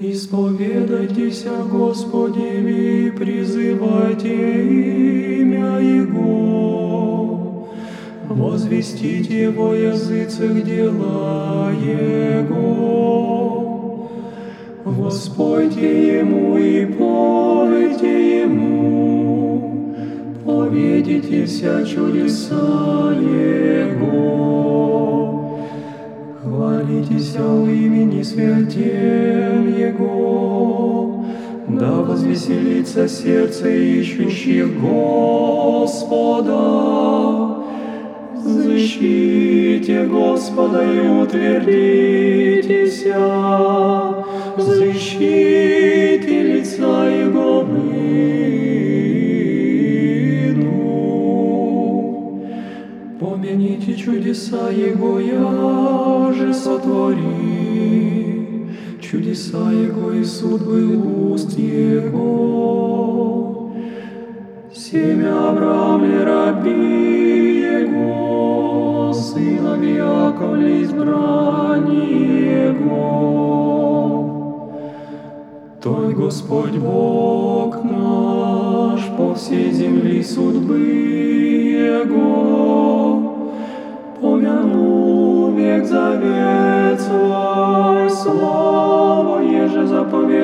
Исповедайтесь о Господе и призывайте имя Его. Возвестите во языцах дела Его. Воспойте Ему и пойте Ему. Поведите вся чудеса Его. Хвалитесь о имени святем Его. Да возвеселится сердце ищущих Господа. Защите Господа и утвердитесь, защите лица Его выну. Помяните чудеса Его, я же сотвори, чудеса Его и судьбы уст Его. Семя Авраам раби Его, сынов Яковле избрание Его. Той Господь Бог наш по всей земли судьбы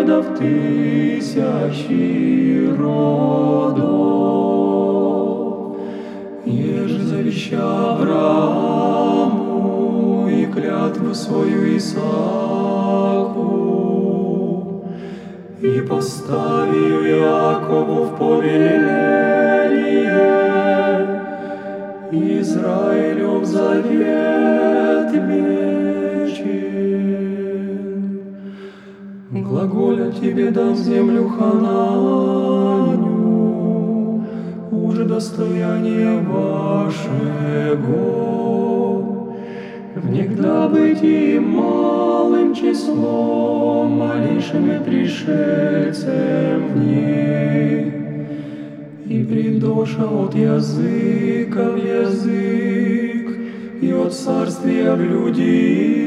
заповедав тысячи родов. Еже завеща Аврааму и клятву свою Исааку, и поставил Якову в повеление, Израилю в завет Глаголя тебе дам землю Хананю, уже достояние вашего. Внегда быть и малым числом, малейшим и пришельцем в ней. И придоша от языка в язык, и от царствия в люди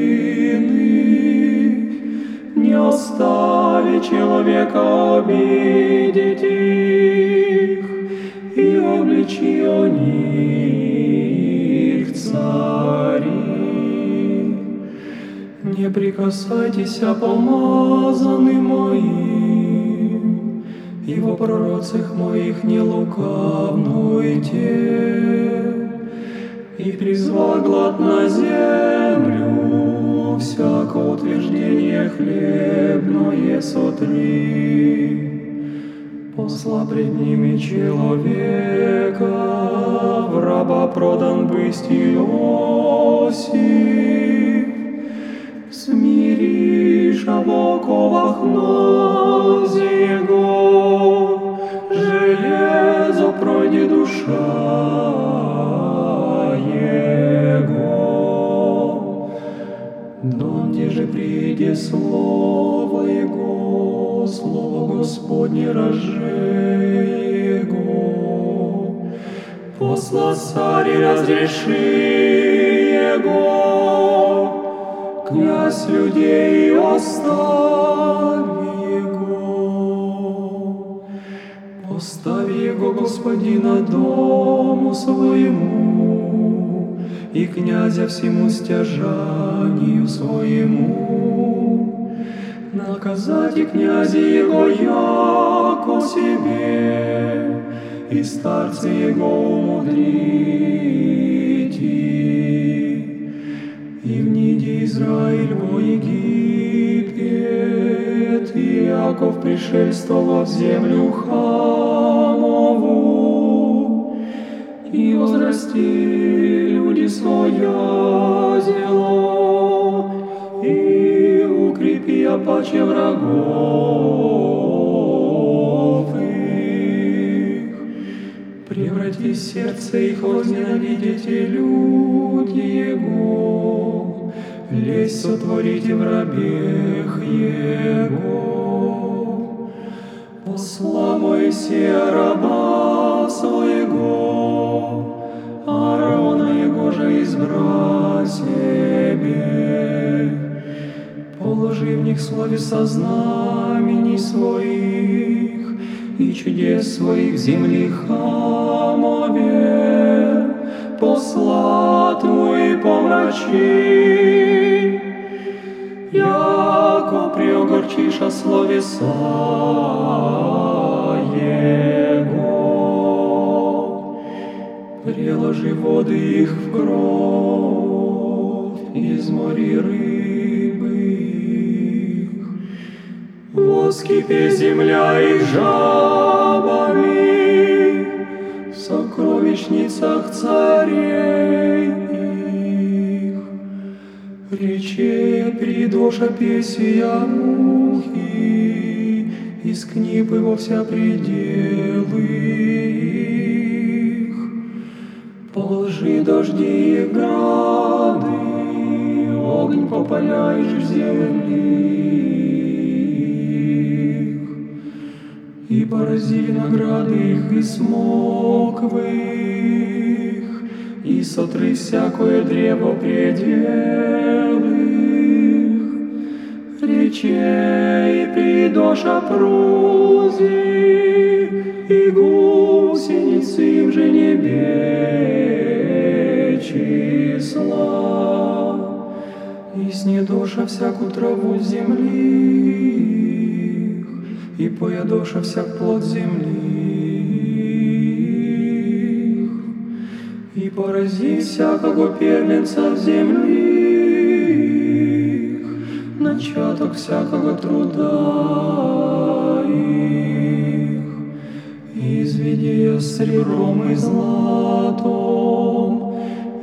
человека обидеть их, и обличи о них цари. Не прикасайтесь о помазанным моим, и во пророцах моих не лукавнуйте. И призвал глад на землю, всякое утверждение хлебное сотри. Посла пред ними человека, в раба продан быть Иосиф. Смиришь в оковах слово Господне роже его. Посла царь разреши его, князь людей оставь его. Постави его, Господина, дому своему, и князя всему стяжанию своему. Наказать и князя его яко себе, и старцы его умудрите. И вниди Израиль во Египет, и Яков пришельствовал в землю Хамову, и возрасти люди свое зело, укрепи опаче врагов их. Преврати сердце их возненавидите люди Его, лезь сотворите в рабех Его. Посла Моисея раба своего, Аарона его же избра себе, положи в них словеса знамений своих и чудес своих земли хамове, посла Твой помрачи, яко приогорчиша словеса Его. Приложи воды их в кровь, из моря Воскипе земля и жабами, в сокровищницах царей их. Рече придоша песия мухи, из книпы во вся пределы их. Положи дожди и грады, огонь попаляешь земли их и смоквы их, и сотри всякое древо предел их. Речей придоша прузи, и гусеницы им же небе числа. И снедоша всякую траву земли, и поедоша всяк плод земли, порази всякого первенца земли, начаток всякого труда их, и изведи ее серебром и златом,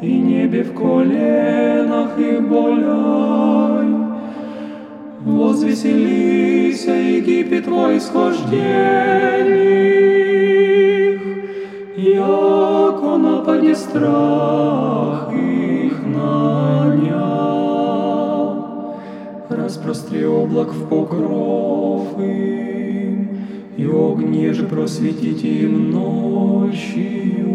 и небе в коленах их боляй. Возвеселися, Египет твой схождений, яко нападе страх их нанял. Распростри облак в покров им, и огне же просветите им ночью.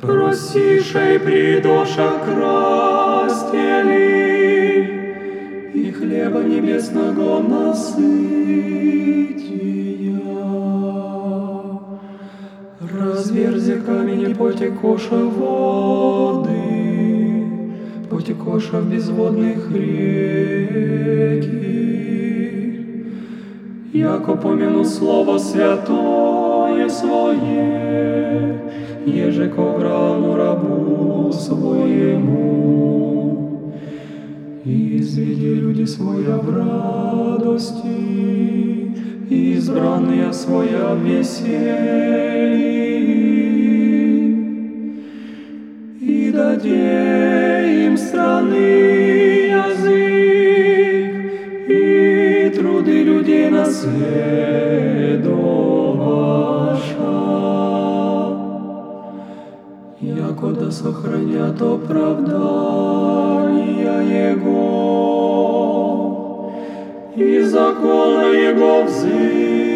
Просишей придоша крастели, и хлеба небесного насытия. Разверзи камень и потекоша воды, потекоша безводных реки. Яко помяну слово святое свое, еже коврану рабу своему. Изведи люди своя в радости, избранные своя в веселье. И даде им страны язык, и труды людей наследоваша. Яко да сохранят оправдания и закона Его взыв.